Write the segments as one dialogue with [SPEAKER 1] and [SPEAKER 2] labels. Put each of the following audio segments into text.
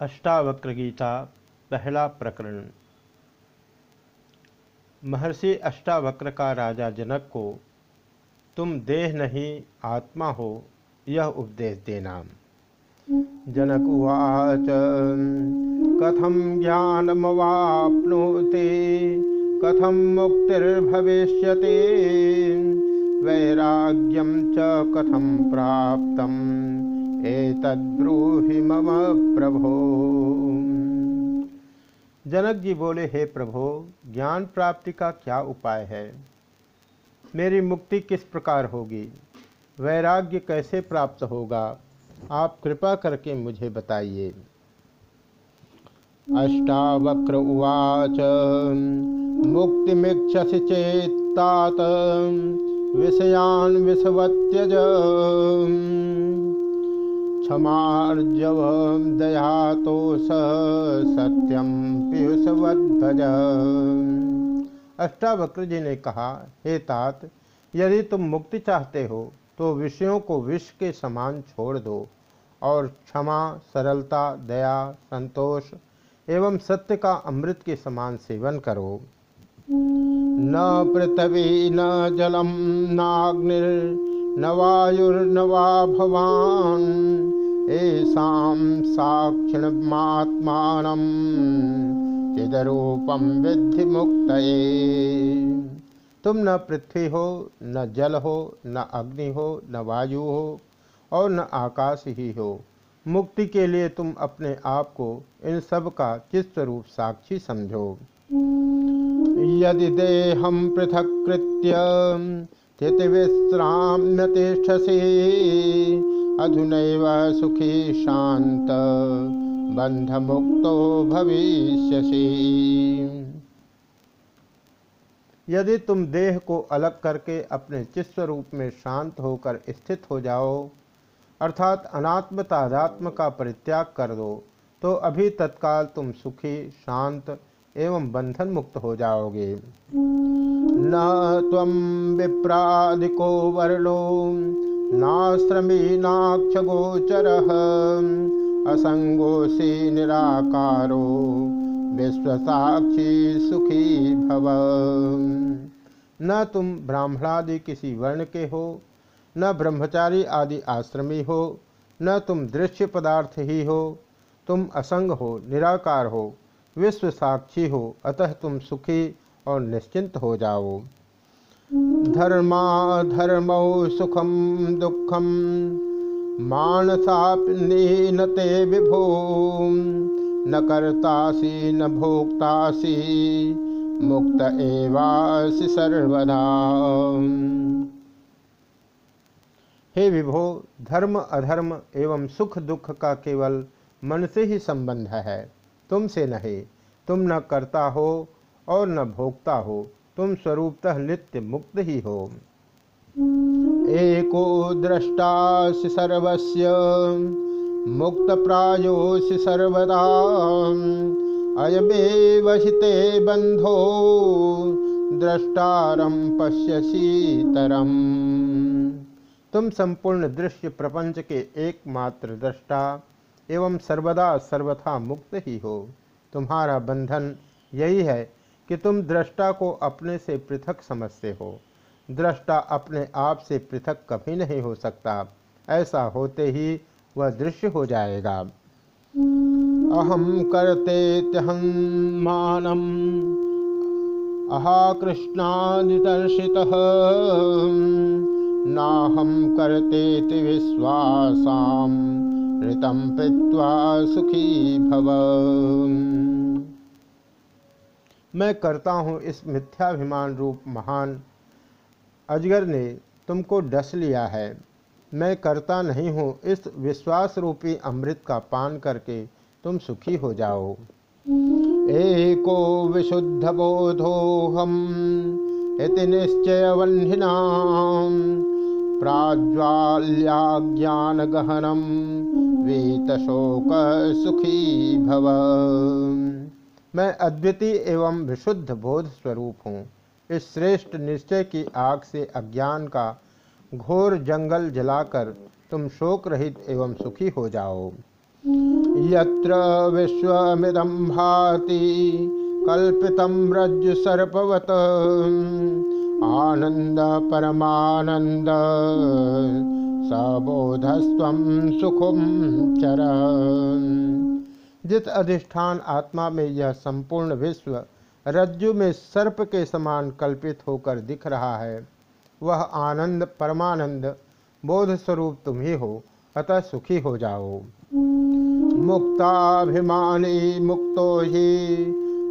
[SPEAKER 1] अष्टावक्र गीता पहला प्रकरण। महर्षि अष्टावक्र का राजा जनक को, तुम देह नहीं, आत्मा हो, यह उपदेश देना। जनक उवाच कथम ज्ञानमवाप्नोते? कथम मुक्तिर्भविष्य वैराग्यम च कथम प्राप्तम? एतद्ब्रूहि मम प्रभो। जनक जी बोले, हे प्रभो, ज्ञान प्राप्ति का क्या उपाय है? मेरी मुक्ति किस प्रकार होगी? वैराग्य कैसे प्राप्त होगा? आप कृपा करके मुझे बताइए। अष्टावक्र उवाच मुक्तिमीक्षसि चेत्तात, विषयान विषवत्यज। क्षमार्जव दया तो सत्यम पीयूषवध्वज। अष्टावक्र जी ने कहा, हे तात, यदि तुम मुक्ति चाहते हो तो विषयों को विष के समान छोड़ दो और क्षमा, सरलता, दया, संतोष एवं सत्य का अमृत के समान सेवन करो। न पृथ्वी, न जलम नाग्निर न वायुर्न वा भवान। ऐसाम साक्षिणमात्मान चिदरूपम विद्धि मुक्त तुम न पृथ्वी हो, न जल हो, न अग्नि हो, न वायु हो, और न आकाश ही हो। मुक्ति के लिए तुम अपने आप को इन सब का चित्त स्वरूप साक्षी समझो। यदि देहम पृथक कृत्य स्थिति विश्राम तिष्ठसी अधुनैव सुखी शांत बंध मुक्तो यदि तुम देह को अलग करके अपने चित्त रूप में शांत होकर स्थित हो जाओ, अर्थात अनात्म तादात्म का परित्याग कर दो तो अभी तत्काल तुम सुखी, शांत एवं बंधन मुक्त हो जाओगे। न तम विप्रादिको वर्णो नाश्रमी नाक्षगोचर असंगोशी निराकारो, विश्वसाक्षी सुखी भव। न तुम ब्राह्मणादि किसी वर्ण के हो, न ब्रह्मचारी आदि आश्रमी हो, न तुम दृश्य पदार्थ ही हो। तुम असंग हो, निराकार हो विश्व साक्षी हो, अतः तुम सुखी और निश्चिंत हो जाओ। धर्मा धर्मौ सुखम दुखम मानसापनीन ते विभो। न करतासी, न भोक्तासी, मुक्त एवासी सर्वदा। हे विभो, धर्म अधर्म एवं सुख दुख का केवल मन से ही संबंध है। तुमसे नहीं, तुम न करता हो और न भोगता हो। तुम स्वरूपतः नित्य मुक्त ही हो। एको दृष्टासि सर्वस्य मुक्त प्रायोसि सर्वदा, अयमेव हिते बंधो द्रष्टारम पश्यसीतरम तुम संपूर्ण दृश्य प्रपंच के एकमात्र दृष्टा एवं सर्वदा सर्वथा मुक्त ही हो। तुम्हारा बंधन यही है कि तुम दृष्टा को अपने से पृथक समझते हो। दृष्टा अपने आप से पृथक कभी नहीं हो सकता। ऐसा होते ही वह दृश्य हो जाएगा। अहम करते मानम। अहा कृष्णादिदर्शित। नाहम करते विश्वासाम। ऋतम पीवा सुखी भव। मैं करता हूँ इस मिथ्याभिमान रूप महान। अजगर ने तुमको डस लिया है। मैं करता नहीं हूँ इस विश्वास रूपी अमृत का पान करके तुम सुखी हो जाओ। एको विशुद्ध बोधोहम इति निश्चय वह्निना गहनम वीत शोक सुखी भव। मैं अद्वितीय एवं विशुद्ध बोध स्वरूप हूँ। इस श्रेष्ठ निश्चय की आग से अज्ञान का घोर जंगल जलाकर तुम शोक रहित एवं सुखी हो जाओ। यत्र विश्वमिदं भाति कल्पितं रज्जुसर्पवत् आनंद परमानंद सबोधस्व सुखम चर। जिस अधिष्ठान आत्मा में यह संपूर्ण विश्व रज्जु में सर्प के समान कल्पित होकर दिख रहा है, वह आनंद, परमानंद बोध स्वरूप तुम ही हो, अतः सुखी हो जाओ। मुक्ताभिमानी मुक्तो ही,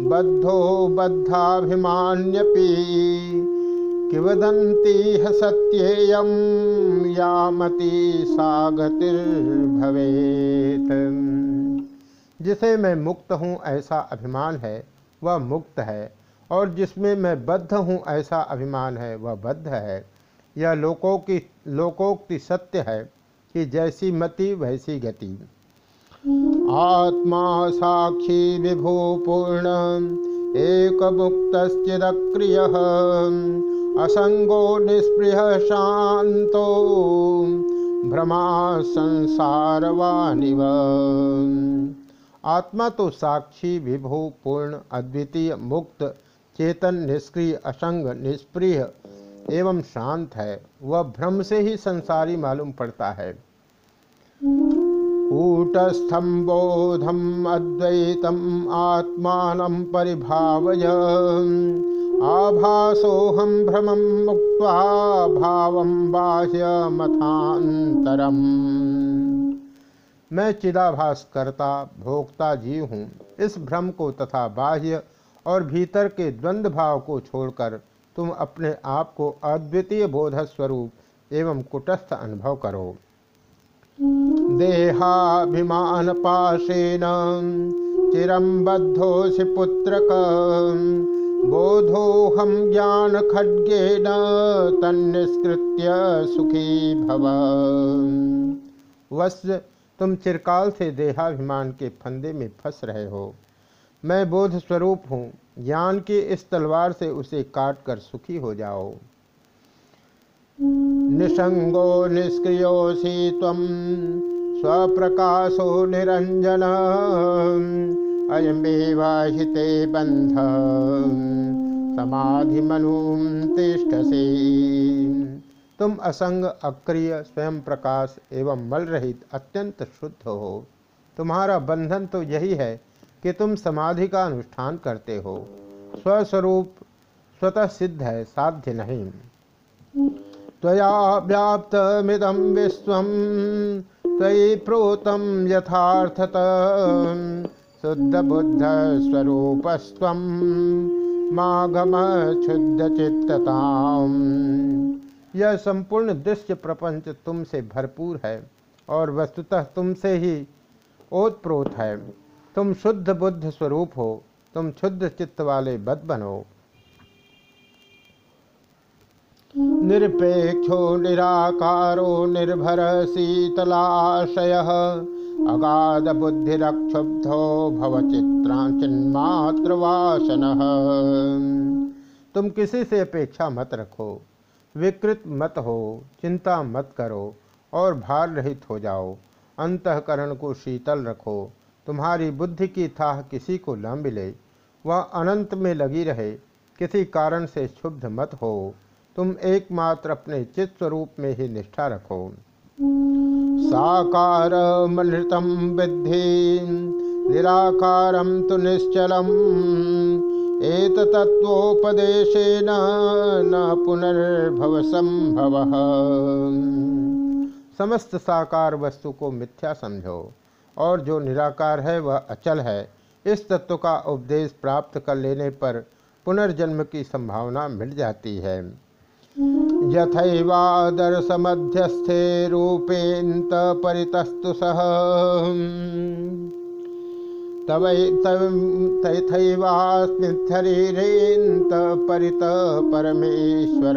[SPEAKER 1] बद्धो बद्धाभिमान्यपि किवदंती सत्येयम यामती सागतिर्भवेत जिसे मैं मुक्त हूँ ऐसा अभिमान है, वह मुक्त है। और जिसमें मैं बद्ध हूँ ऐसा अभिमान है, वह बद्ध है। यह लोकों की लोकोक्ति सत्य है कि जैसी मति, वैसी गति। आत्मा साक्षी विभू पूर्ण एक मुक्तश्चिदक्रिय असंगो निस्पृह शांतो भ्रमा संसार संसारवानिव। आत्मा तो साक्षी, विभु, पूर्ण, अद्वितीय, मुक्त, चेतन, निष्क्रिय, असंग, निष्प्रिय एवं शांत है। वह भ्रम से ही संसारी मालूम पड़ता है। कूटस्थम बोधम अद्वैतम आत्मान परिभावय। आभासोहम भ्रम मुक्त भाव बाह्य मथांतरम मैं चिदाभास करता भोक्ता जीव हूँ। इस भ्रम को तथा बाह्य और भीतर के द्वंद्व भाव को छोड़कर तुम अपने आप को अद्वितीय बोध स्वरूप एवं कुटस्थ अनुभव करो। देहाभिमान पाशेन चिरम बद्धोसि पुत्रक बोधोहम ज्ञान खड्गेन तन्निष्कृत्य सुखी भव। वश तुम चिरकाल से देहाभिमान के फंदे में फंस रहे हो। मैं बोध स्वरूप हूँ, ज्ञान की इस तलवार से उसे काट कर सुखी हो जाओ। निसंगो निष्क्रियोसी तम स्वप्रकाशो निरंजन अयमेवाहिते बंध समाधि मनु तिष्ठसे। तुम असंग, अक्रिय, स्वयं प्रकाश एवं मल रहित अत्यंत शुद्ध हो। तुम्हारा बंधन तो यही है कि तुम समाधि का अनुष्ठान करते हो। स्वस्वरूप, स्वतः सिद्ध है, साध्य नहीं। त्वया व्याप्तमिदं विश्व, त्वयि प्रोतम यथार्थत शुद्ध बुद्ध स्वरूपस्व क्षुद्ध चित्तता यह संपूर्ण दृश्य प्रपंच तुमसे भरपूर है और वस्तुतः तुमसे ही ओतप्रोत है। तुम शुद्ध बुद्ध स्वरूप हो, तुम शुद्ध चित्त वाले बद बनो। निरपेक्षो निराकारो निर्भर शीतलाशय, अगाध बुद्धिरक्षुब्धो भवचित्रांचिन्मात्र वासन। तुम किसी से अपेक्षा मत रखो विकृत मत हो, चिंता मत करो और भार रहित हो जाओ। अंतकरण को शीतल रखो। तुम्हारी बुद्धि की थाह किसी को न मिले। वह अनंत में लगी रहे। किसी कारण से क्षुब्ध मत हो। तुम एकमात्र अपने चित्त स्वरूप में ही निष्ठा रखो। साकार मृतम विद्धि निराकारम तो निश्चलम। एक तत्वोपदेशेन न पुनर्भव संभव समस्त साकार वस्तु को मिथ्या समझो और जो निराकार है, वह अचल है। इस तत्व का उपदेश प्राप्त कर लेने पर पुनर्जन्म की संभावना मिट जाती है। यथैवादर्शमध्यस्थे रूपेन्त परितस्तु सह तथैवास्मिथरीरेन्त परित परमेश्वर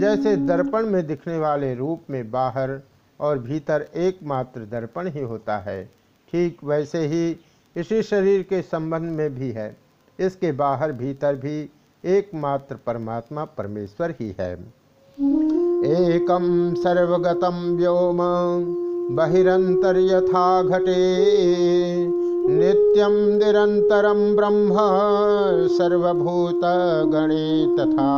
[SPEAKER 1] जैसे दर्पण में दिखने वाले रूप में बाहर और भीतर एकमात्र दर्पण ही होता है, ठीक वैसे ही इसी शरीर के संबंध में भी है। इसके बाहर भीतर भी एकमात्र परमात्मा परमेश्वर ही है। एकम सर्वगतम व्योम बहिरंतर यथा घटे। नित्यम निरंतरम ब्रह्म सर्वभूत गणे तथा।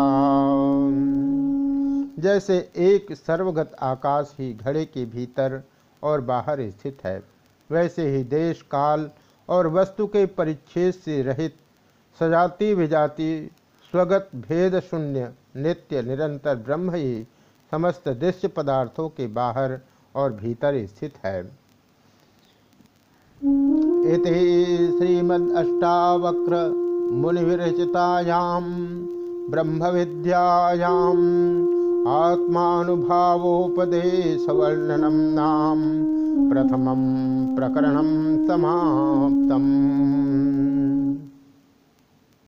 [SPEAKER 1] जैसे एक सर्वगत आकाश ही घड़े के भीतर और बाहर स्थित है, वैसे ही देश, काल और वस्तु के परिच्छेद से रहित सजाति विजाति स्वगत भेद शून्य नित्य निरंतर ब्रह्म ही समस्त दृश्य पदार्थों के बाहर और भीतर स्थित है। इति श्रीमदष्टावक्र ब्रह्म विद्यायाम् आत्मानुभावोपदेशवर्णनं नाम प्रथमं प्रकरणं समाप्तम्।